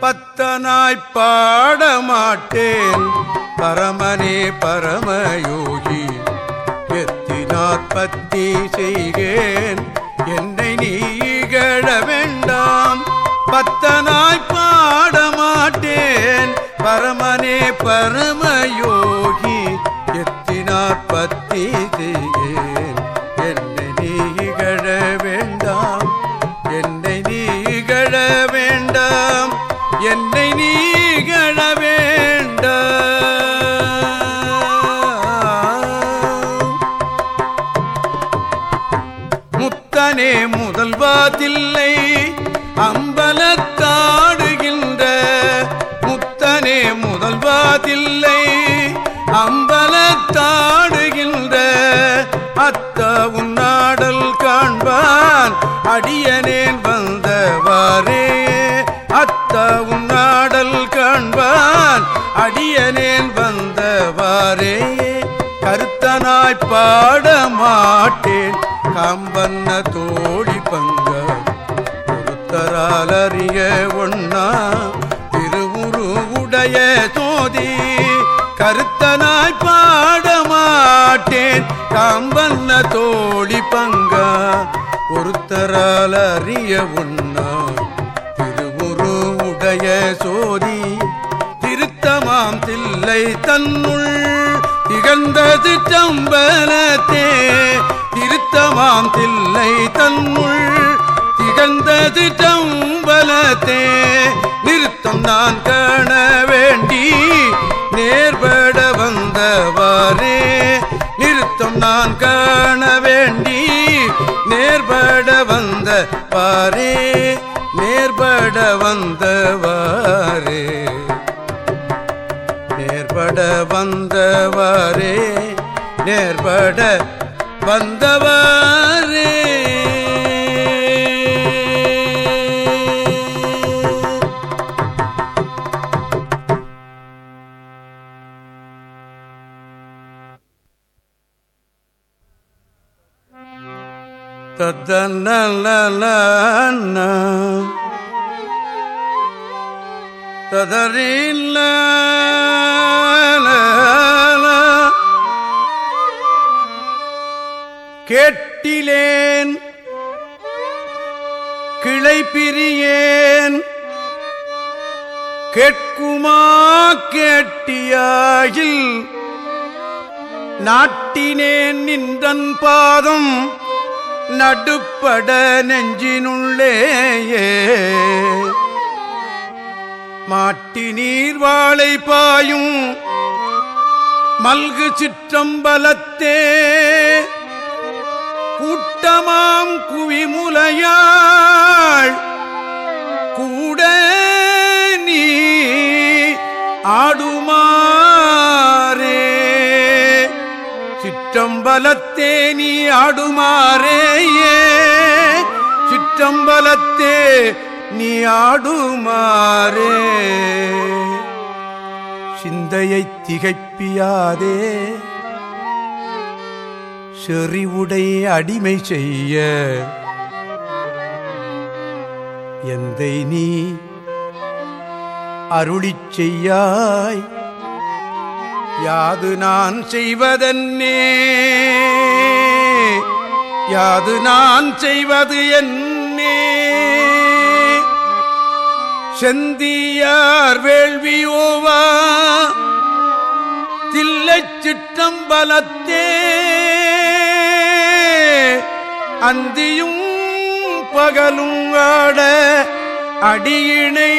பத்தனாய்ப் பாடமாட்டேன். பரமனே பரமயோகி எத்தி நாற்பத்தி செய்கேன். என்னை நீகழ வேண்டாம். பத்தனாய்ப் பாடமாட்டேன். பரமனே பரமயோகி எத்தி நாற்பத்தி செய் என்னை கருத்தனாய் பாட மாட்டேன் காம்பன்ன தோழி பங்க ஒருத்தரால் அறிய ஒண்ணா. திருவுரு உடைய தோதி கருத்தனாய் பாட மாட்டேன் காம்பன்ன தோழி பங்க ஒருத்தரால் அறிய ஒண்ணா. திருவுரு உடைய சோதி திருத்தமாம் தில்லை தன்னுள். திகழ்ந்தது சம்பலத்தே திருத்தமாம் தில்லை தன்னுள். திகழ்ந்தது சம்பலத்தே நிறுத்தம் நான் காண வேண்டி நேர்பட வந்தவாறே. நிறுத்தம் நான் காண வேண்டி நேர்பட வந்த பாரே நேர்பட வந்தவா நேர்பட வந்தவரே நேர்பட வந்தவரே. தத்தன ததறில்ல. கேட்டிலேன் கிளை பிரியேன் கேட்குமா கேட்டியாயில் நாட்டினேன் நின்றன் பாதம் நடுப்பட நெஞ்சினுள்ளேயே. மாட்டி நீர் வாழை பாயும் மல்கு சிற்றம்பலத்தே. கூட்டமாம் குவிமுலையாள் கூட நீ ஆடுமாறே. சிற்றம்பலத்தே நீ ஆடுமாறேயே. சிற்றம்பலத்தே நீ ஆடுமாறே. சிந்தையை திகைப்பியாதே. செறிவுடை அடிமை செய்ய. எந்தை நீ அருளிச் செய்யாய். யாது நான் செய்வதன்னே. யாது நான் செய்வது என்ன செந்தியார் வேள்வியோவா தில்லைச் சிற்றம்பலத்தே. அந்தியும் பகலும் ஆட அடியினை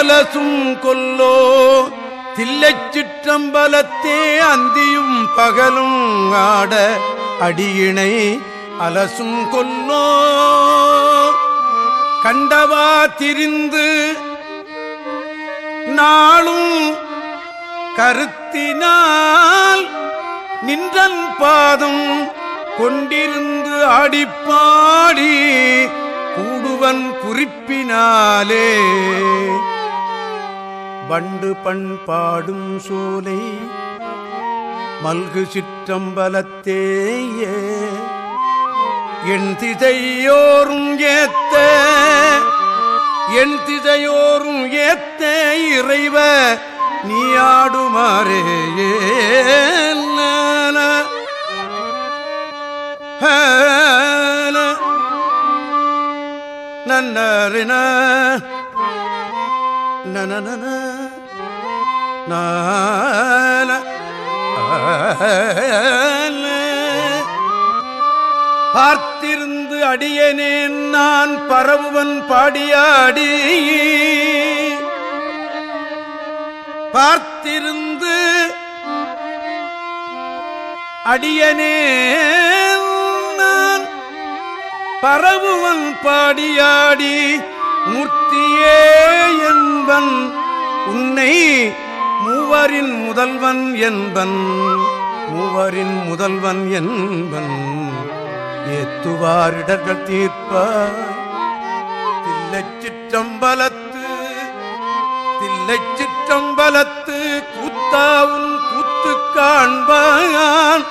அலசும் கொல்லோ. தில்லைச் சிற்றம்பலத்தே அந்தியும் பகலும் ஆட அடியினை அலசும் கொல்லோ. கண்டவா திரிந்து நாளும் கருத்தினால் நின்றன் பாதம் கொண்டிருந்து அடிப்பாடி கூடுவன் குறிப்பினாலே. வண்டு பண்பாடும் சோலை மல்கு சிற்றம்பலத்தேயே. என் திசையோரும் ஏத்த என் திசையோரும் ஏத்த இறைவ நீ ஆடுமாறே நன்னறின. நன பார்த்த அடியனேன் நான் பரவுவன் பாடியாடி. பார்த்திருந்து அடியனே நான் பரவுவன் பாடியாடி. மூர்த்தியே என்பன் உன்னை மூவரின் முதல்வன் என்பன் மூவரின் முதல்வன் என்பன். ஏத்துவாரிடர்கள் தீர்ப்பாய். தில்லைச் சிற்றம்பலத்து கூத்தாவும் கூத்து காண்பான்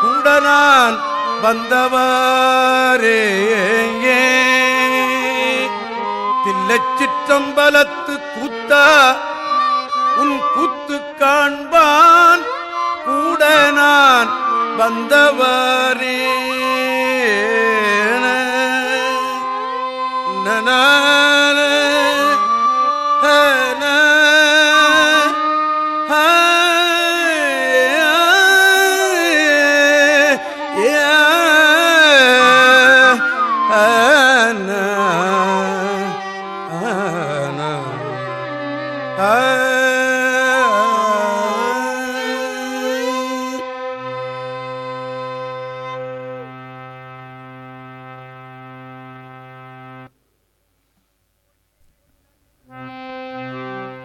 கூட நான் வந்தவாரே தில்லைச்சிற்றம்பலத்து கூத்தா உன் கூத்து காண்பான். கூட நான் வந்தவரே நன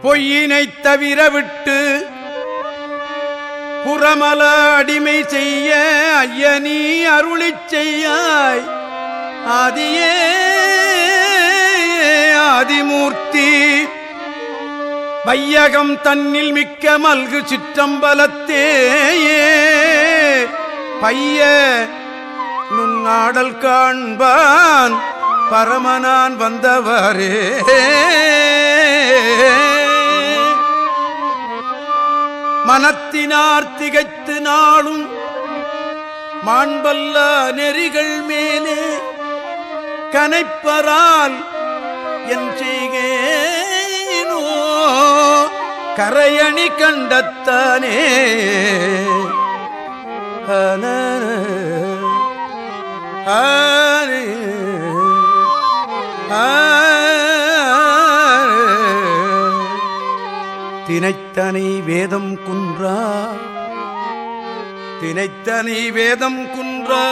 பொய்யினை தவிர விட்டு புறமல அடிமை செய்ய ஐயனி அருளி செய்யாய். ஆதியே ஆதிமூர்த்தி வையகம் தன்னில் மிக்க மல்கு சிற்றம்பலத்தேயே. பைய நுண்ணாடல் காண்பான் பரமனான் வந்தவரே. மனத்தினார் திகைத்து நாளும் மாண்பல்ல நெறிகள் மேலே கனைப்பரால் என் செய்கேனோ கரையணி கண்டத்தானே. ஆனே தினைத்தனை வேதம் குன்றா? தினைத்தனை வேதம் குன்றா?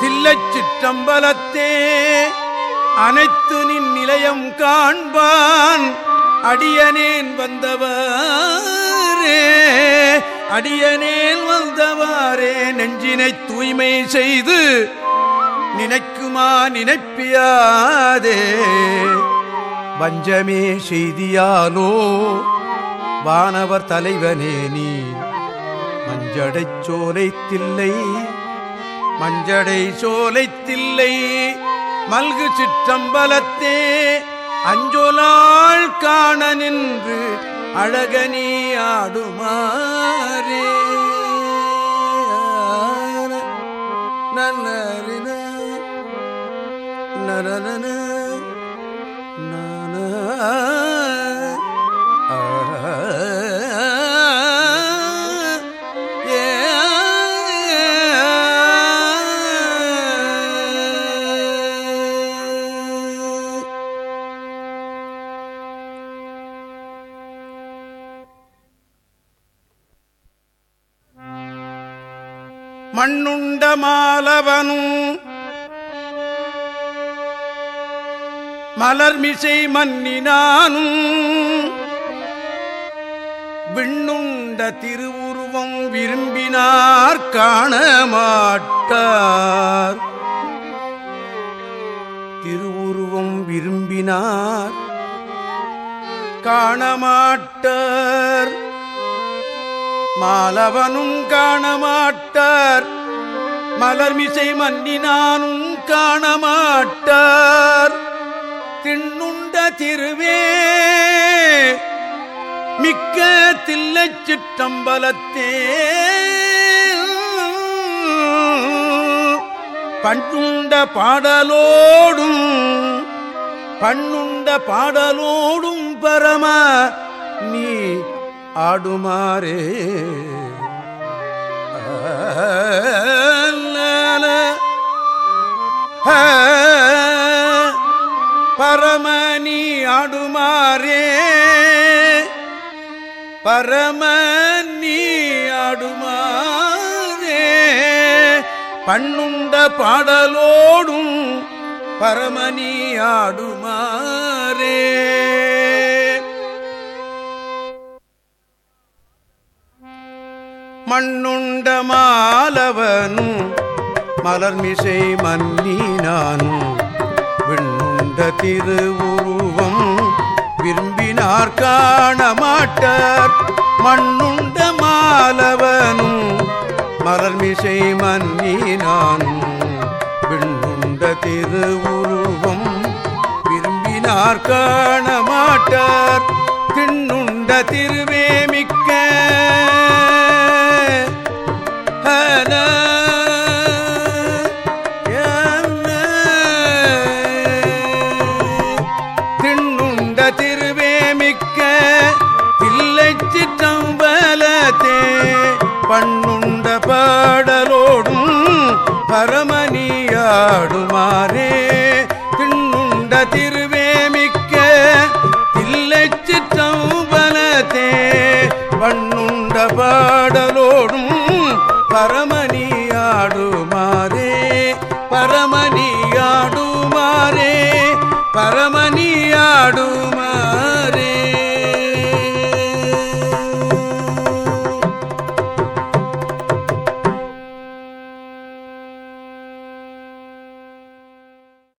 தில்லைச் சிற்றம்பலத்தே அனைத்து நின் நிலையம் காண்பான். அடியனேன் வந்தவாரே அடியனேன் வந்தவாரே நெஞ்சினை தூய்மை செய்து நினைக்குமா நினைப்பியாதே. வஞ்சமே செய்தியாலோ வானவர் தலைவனே நீ. மஞ்சடை சோலை தில்லை மஞ்சடை சோலை தில்லை மல்கு சிற்றம்பலத்தே. அஞ்சோலாள் காண நின்று அழகனே ஆடுமாறே. நன்னறின நரனன மண்ணுண்ட மாலவனும் மலர்மிசை மன்னினானும் விண்ணுண்ட திருவுருவம் விரும்பினார் காண மாட்டார் திருவுருவம் விரும்பினார் காணமாட்டார். மாலவனும் காணமாட்டார். மலர்மிசை மன்னினானும் காணமாட்டார். திண்ணுண்ட திருவே மிக்க தில்லைச் சிற்றம்பலத்தே. பண்ணுண்ட பாடலோடும் பண்ணுண்ட பாடலோடும் பரம நீ ஆடுமாறே. பரமணி ஆடுமாறே. பரமணி ஆடுமாறே. பண்ணுண்ட பாடலோடும் பரமணி ஆடுமாறே. மண்ணுண்ட மாலவனும் மலர்மிசை மன்னினானும் விண்ணுண்ட திருவுருவம் விரும்பினார் காண மாட்டார் மண்ணுண்ட மாலவனும் மலர்மிசை மன்னினானும் விண்ணுண்ட திருவுருவம் விரும்பினார் காண மாட்டார் திண்ணுண்ட திருவேமிக்க பாடலோடும் பரம